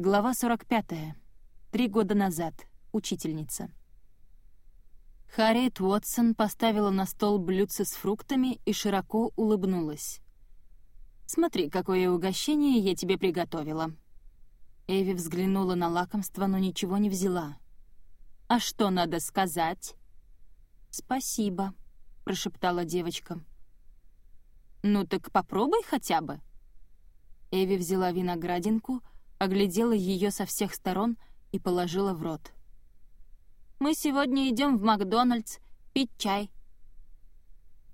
Глава 45. Три года назад. Учительница. Харриет Уотсон поставила на стол блюдце с фруктами и широко улыбнулась. «Смотри, какое угощение я тебе приготовила». Эви взглянула на лакомство, но ничего не взяла. «А что надо сказать?» «Спасибо», — прошептала девочка. «Ну так попробуй хотя бы». Эви взяла виноградинку, оглядела ее со всех сторон и положила в рот. «Мы сегодня идем в Макдональдс пить чай».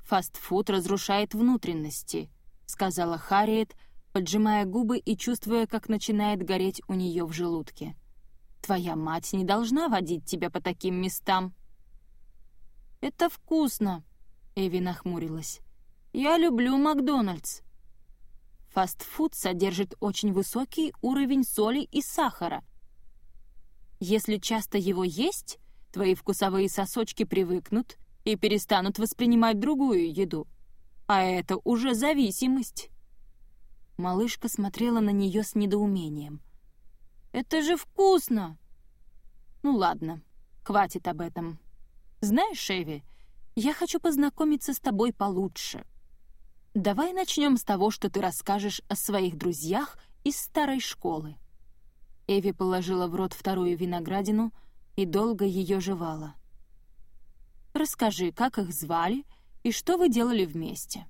«Фастфуд разрушает внутренности», — сказала Харриет, поджимая губы и чувствуя, как начинает гореть у нее в желудке. «Твоя мать не должна водить тебя по таким местам». «Это вкусно», — Эви нахмурилась. «Я люблю Макдональдс». Фастфуд содержит очень высокий уровень соли и сахара. Если часто его есть, твои вкусовые сосочки привыкнут и перестанут воспринимать другую еду. А это уже зависимость. Малышка смотрела на нее с недоумением. «Это же вкусно!» «Ну ладно, хватит об этом. Знаешь, Эви, я хочу познакомиться с тобой получше. Давай начнем с того, что ты расскажешь о своих друзьях из старой школы». Эви положила в рот вторую виноградину и долго ее жевала. «Расскажи, как их звали и что вы делали вместе?»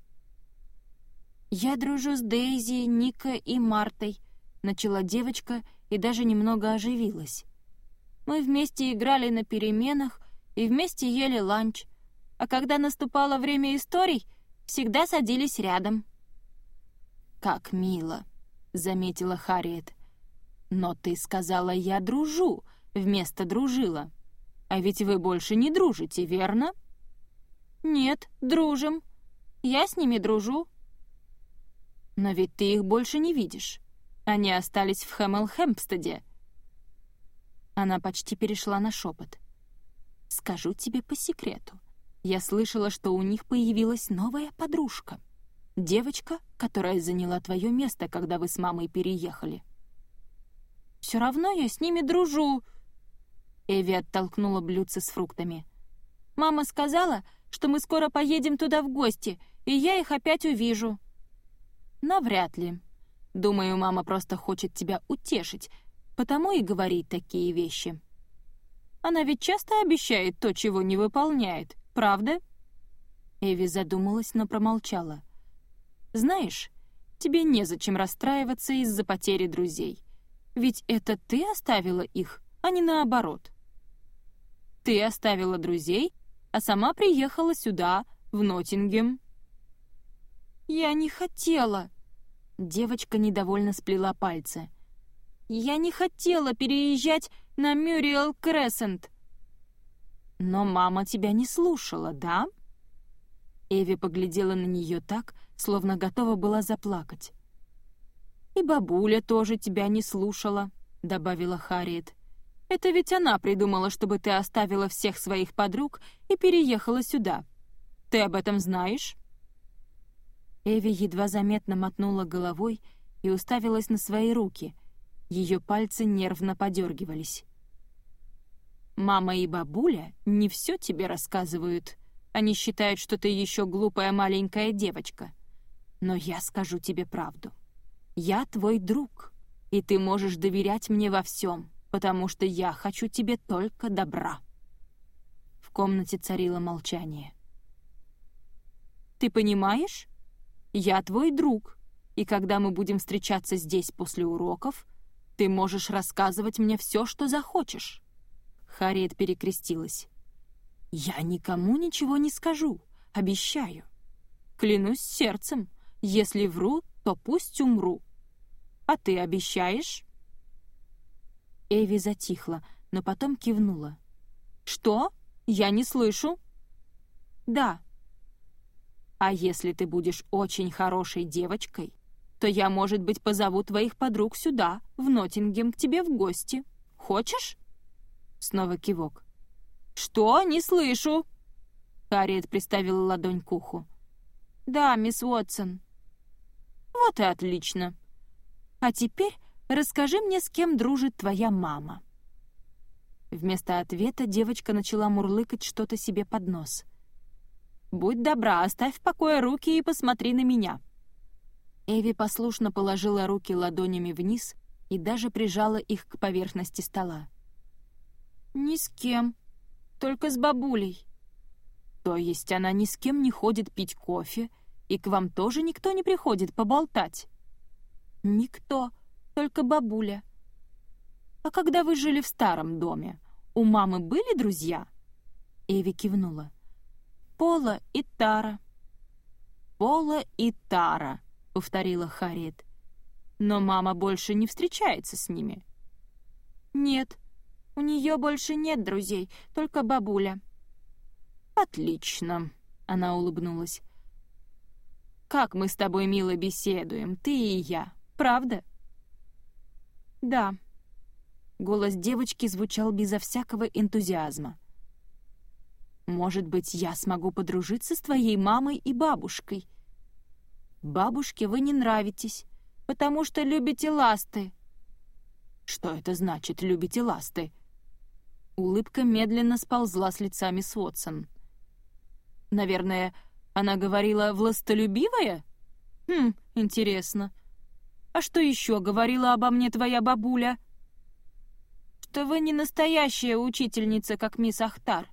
«Я дружу с Дейзи, Ника и Мартой», — начала девочка и даже немного оживилась. «Мы вместе играли на переменах и вместе ели ланч, а когда наступало время историй, всегда садились рядом». «Как мило», — заметила Харриет. «Но ты сказала, я дружу, вместо дружила. А ведь вы больше не дружите, верно?» «Нет, дружим. Я с ними дружу», но ведь ты их больше не видишь. Они остались в Хэмл-Хэмпстеде». Она почти перешла на шепот. «Скажу тебе по секрету. Я слышала, что у них появилась новая подружка. Девочка, которая заняла твое место, когда вы с мамой переехали». «Все равно я с ними дружу», Эви оттолкнула блюдце с фруктами. «Мама сказала, что мы скоро поедем туда в гости, и я их опять увижу». «Навряд ли. Думаю, мама просто хочет тебя утешить, потому и говорит такие вещи. Она ведь часто обещает то, чего не выполняет, правда?» Эви задумалась, но промолчала. «Знаешь, тебе незачем расстраиваться из-за потери друзей. Ведь это ты оставила их, а не наоборот. Ты оставила друзей, а сама приехала сюда, в Ноттингем». «Я не хотела», Девочка недовольно сплела пальцы. «Я не хотела переезжать на Мюриэл Крессент!» «Но мама тебя не слушала, да?» Эви поглядела на нее так, словно готова была заплакать. «И бабуля тоже тебя не слушала», — добавила Харриет. «Это ведь она придумала, чтобы ты оставила всех своих подруг и переехала сюда. Ты об этом знаешь?» Эви едва заметно мотнула головой и уставилась на свои руки. Ее пальцы нервно подергивались. «Мама и бабуля не все тебе рассказывают. Они считают, что ты еще глупая маленькая девочка. Но я скажу тебе правду. Я твой друг, и ты можешь доверять мне во всем, потому что я хочу тебе только добра». В комнате царило молчание. «Ты понимаешь?» Я твой друг, и когда мы будем встречаться здесь после уроков, ты можешь рассказывать мне все, что захочешь». Харриет перекрестилась. «Я никому ничего не скажу, обещаю. Клянусь сердцем, если вру, то пусть умру. А ты обещаешь?» Эви затихла, но потом кивнула. «Что? Я не слышу?» «Да, а если ты будешь очень хорошей девочкой, то я, может быть, позову твоих подруг сюда, в Ноттингем, к тебе в гости. Хочешь?» Снова кивок. «Что? Не слышу!» Харриет приставила ладонь к уху. «Да, мисс Уотсон». «Вот и отлично. А теперь расскажи мне, с кем дружит твоя мама». Вместо ответа девочка начала мурлыкать что-то себе под нос. «Будь добра, оставь в покое руки и посмотри на меня». Эви послушно положила руки ладонями вниз и даже прижала их к поверхности стола. «Ни с кем, только с бабулей». «То есть она ни с кем не ходит пить кофе, и к вам тоже никто не приходит поболтать?» «Никто, только бабуля». «А когда вы жили в старом доме, у мамы были друзья?» Эви кивнула. «Пола и Тара». «Пола и Тара», — повторила Харриет. «Но мама больше не встречается с ними». «Нет, у нее больше нет друзей, только бабуля». «Отлично», — она улыбнулась. «Как мы с тобой мило беседуем, ты и я, правда?» «Да», Голос девочки звучал безо всякого энтузиазма. «Может быть, я смогу подружиться с твоей мамой и бабушкой?» «Бабушке вы не нравитесь, потому что любите ласты». «Что это значит, любите ласты?» Улыбка медленно сползла с лица мисс Уотсон. «Наверное, она говорила «властолюбивая»?» «Хм, интересно. А что еще говорила обо мне твоя бабуля?» что вы не настоящая учительница, как мисс Ахтар».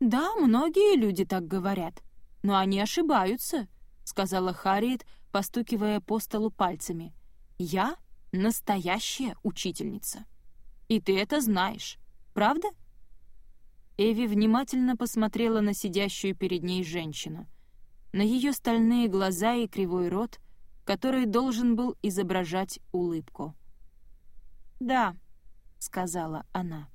«Да, многие люди так говорят, но они ошибаются», — сказала Харриет, постукивая по столу пальцами. «Я настоящая учительница. И ты это знаешь, правда?» Эви внимательно посмотрела на сидящую перед ней женщину, на ее стальные глаза и кривой рот, который должен был изображать улыбку. «Да», — сказала она.